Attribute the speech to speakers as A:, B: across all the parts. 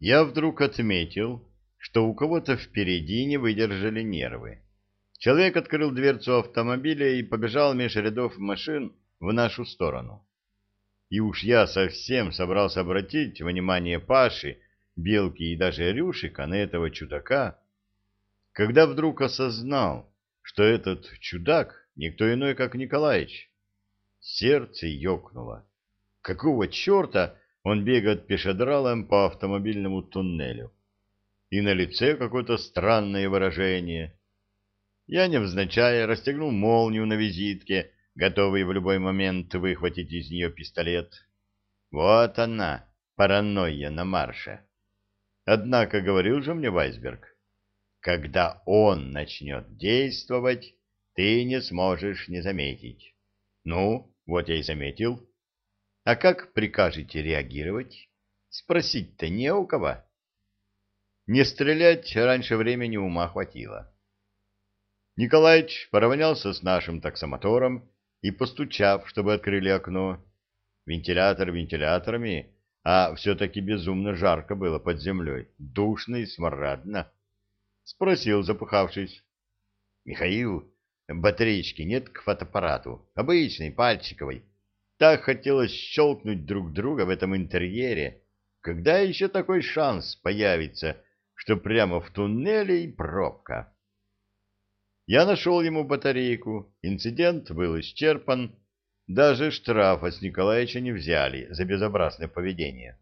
A: Я вдруг отметил, что у кого-то впереди не выдержали нервы. Человек открыл дверцу автомобиля и побежал меж рядов машин в нашу сторону. И уж я совсем собрался обратить внимание Паши, Белки и даже Рюшика на этого чудака, когда вдруг осознал, что этот чудак никто иной, как Николаевич. Сердце ёкнуло. Какого черта он бегает пешедралом по автомобильному туннелю? И на лице какое-то странное выражение. Я невзначай расстегнул молнию на визитке, готовый в любой момент выхватить из нее пистолет. Вот она, паранойя на марше. Однако говорил же мне Вайсберг, когда он начнет действовать, ты не сможешь не заметить. Ну, вот я и заметил. А как прикажете реагировать? Спросить-то не у кого. Не стрелять раньше времени ума хватило. Николаевич поравнялся с нашим таксомотором и, постучав, чтобы открыли окно, вентилятор вентиляторами, а все-таки безумно жарко было под землей, душно и смрадно, спросил, запыхавшись. — Михаил, батареечки нет к фотоаппарату, обычной, пальчиковой. Так хотелось щелкнуть друг друга в этом интерьере. Когда еще такой шанс появится, что прямо в туннеле и пробка? Я нашел ему батарейку, инцидент был исчерпан, даже штрафа с Николаевича не взяли за безобразное поведение.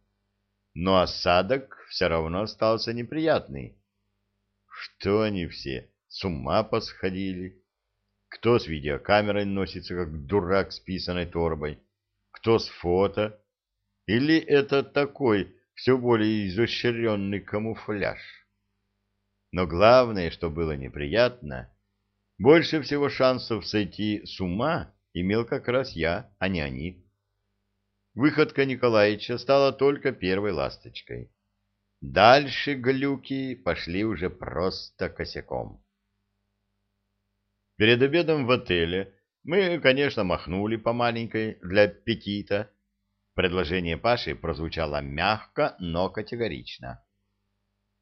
A: Но осадок все равно остался неприятный. Что они все, с ума посходили? Кто с видеокамерой носится, как дурак с писаной торбой? Кто с фото? Или это такой все более изощренный камуфляж? Но главное, что было неприятно, больше всего шансов сойти с ума имел как раз я, а не они. Выходка Николаевича стала только первой ласточкой. Дальше глюки пошли уже просто косяком. Перед обедом в отеле мы, конечно, махнули по маленькой для аппетита. Предложение Паши прозвучало мягко, но категорично.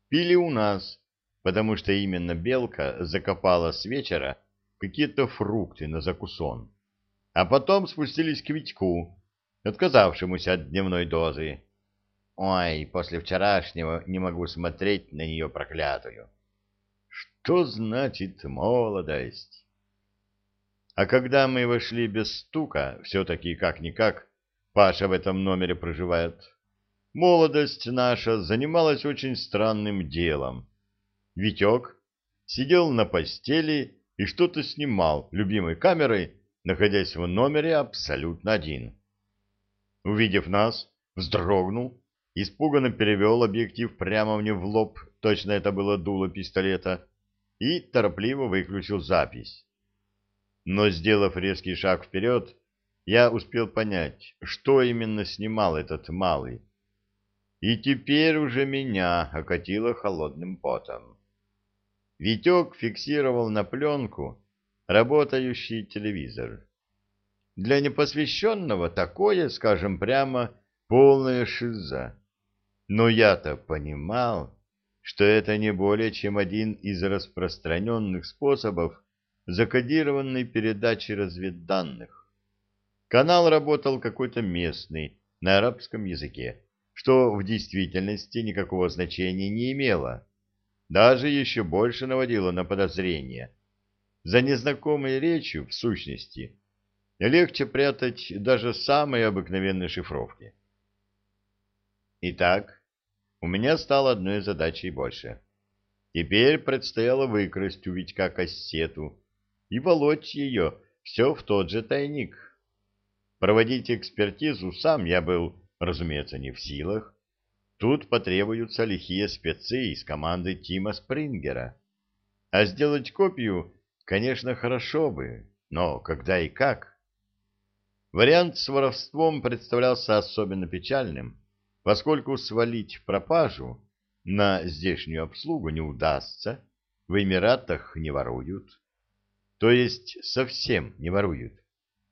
A: Пили у нас, потому что именно Белка закопала с вечера какие-то фрукты на закусон, а потом спустились к Витьку, отказавшемуся от дневной дозы. Ой, после вчерашнего не могу смотреть на нее проклятую. Что значит молодость? А когда мы вошли без стука, все-таки как-никак, Паша в этом номере проживает, молодость наша занималась очень странным делом. Витек сидел на постели и что-то снимал любимой камерой, находясь в номере абсолютно один. Увидев нас, вздрогнул, испуганно перевел объектив прямо мне в лоб, точно это было дуло пистолета, и торопливо выключил запись но, сделав резкий шаг вперед, я успел понять, что именно снимал этот малый. И теперь уже меня окатило холодным потом. Витек фиксировал на пленку работающий телевизор. Для непосвященного такое, скажем прямо, полная шиза. Но я-то понимал, что это не более чем один из распространенных способов закодированной передачи разведданных. Канал работал какой-то местный, на арабском языке, что в действительности никакого значения не имело. Даже еще больше наводило на подозрение. За незнакомой речью, в сущности, легче прятать даже самые обыкновенные шифровки. Итак, у меня стало одной задачей больше. Теперь предстояло выкрасть у Витька кассету, и волочь ее все в тот же тайник. Проводить экспертизу сам я был, разумеется, не в силах. Тут потребуются лихие спецы из команды Тима Спрингера. А сделать копию, конечно, хорошо бы, но когда и как? Вариант с воровством представлялся особенно печальным, поскольку свалить пропажу на здешнюю обслугу не удастся, в Эмиратах не воруют. То есть совсем не воруют.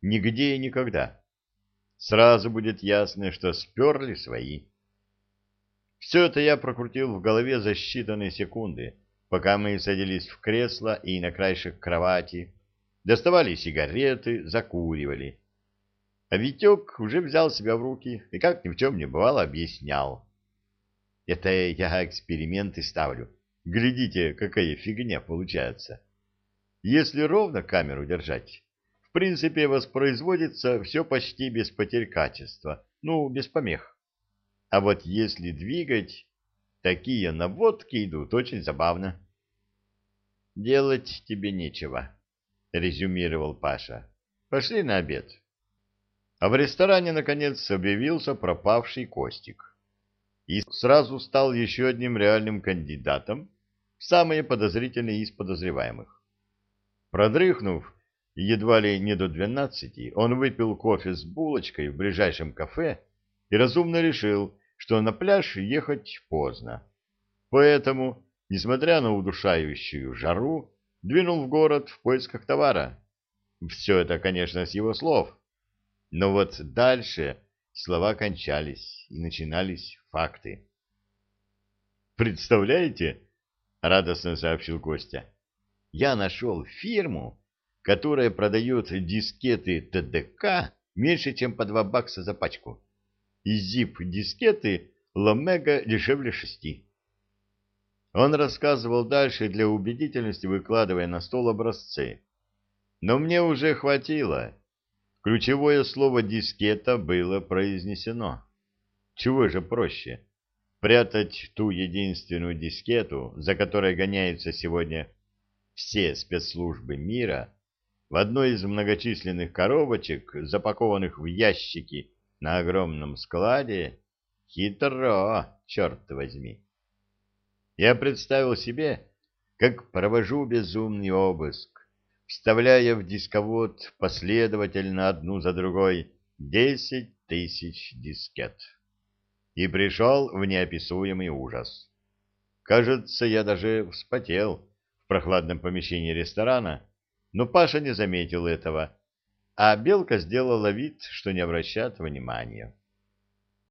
A: Нигде и никогда. Сразу будет ясно, что сперли свои. Все это я прокрутил в голове за считанные секунды, пока мы садились в кресло и на краешек кровати, доставали сигареты, закуривали. А Витек уже взял себя в руки и, как ни в чем не бывало, объяснял. Это я эксперименты ставлю. Глядите, какая фигня получается. Если ровно камеру держать, в принципе, воспроизводится все почти без потерь качества, ну, без помех. А вот если двигать, такие наводки идут очень забавно. «Делать тебе нечего», — резюмировал Паша. «Пошли на обед». А в ресторане, наконец, объявился пропавший Костик. И сразу стал еще одним реальным кандидатом в самые подозрительные из подозреваемых. Продрыхнув едва ли не до двенадцати, он выпил кофе с булочкой в ближайшем кафе и разумно решил, что на пляж ехать поздно. Поэтому, несмотря на удушающую жару, двинул в город в поисках товара. Все это, конечно, с его слов. Но вот дальше слова кончались, и начинались факты. «Представляете?» — радостно сообщил Костя. «Я нашел фирму, которая продает дискеты ТДК меньше, чем по два бакса за пачку. И зип-дискеты Ламега дешевле шести». Он рассказывал дальше для убедительности, выкладывая на стол образцы. Но мне уже хватило. Ключевое слово «дискета» было произнесено. Чего же проще? Прятать ту единственную дискету, за которой гоняются сегодня все спецслужбы мира, в одной из многочисленных коробочек, запакованных в ящики на огромном складе, хитро, черт возьми. Я представил себе, как провожу безумный обыск, вставляя в дисковод последовательно одну за другой десять тысяч дискет. И пришел в неописуемый ужас. Кажется, я даже вспотел прохладном помещении ресторана, но Паша не заметил этого, а Белка сделала вид, что не обращает внимания.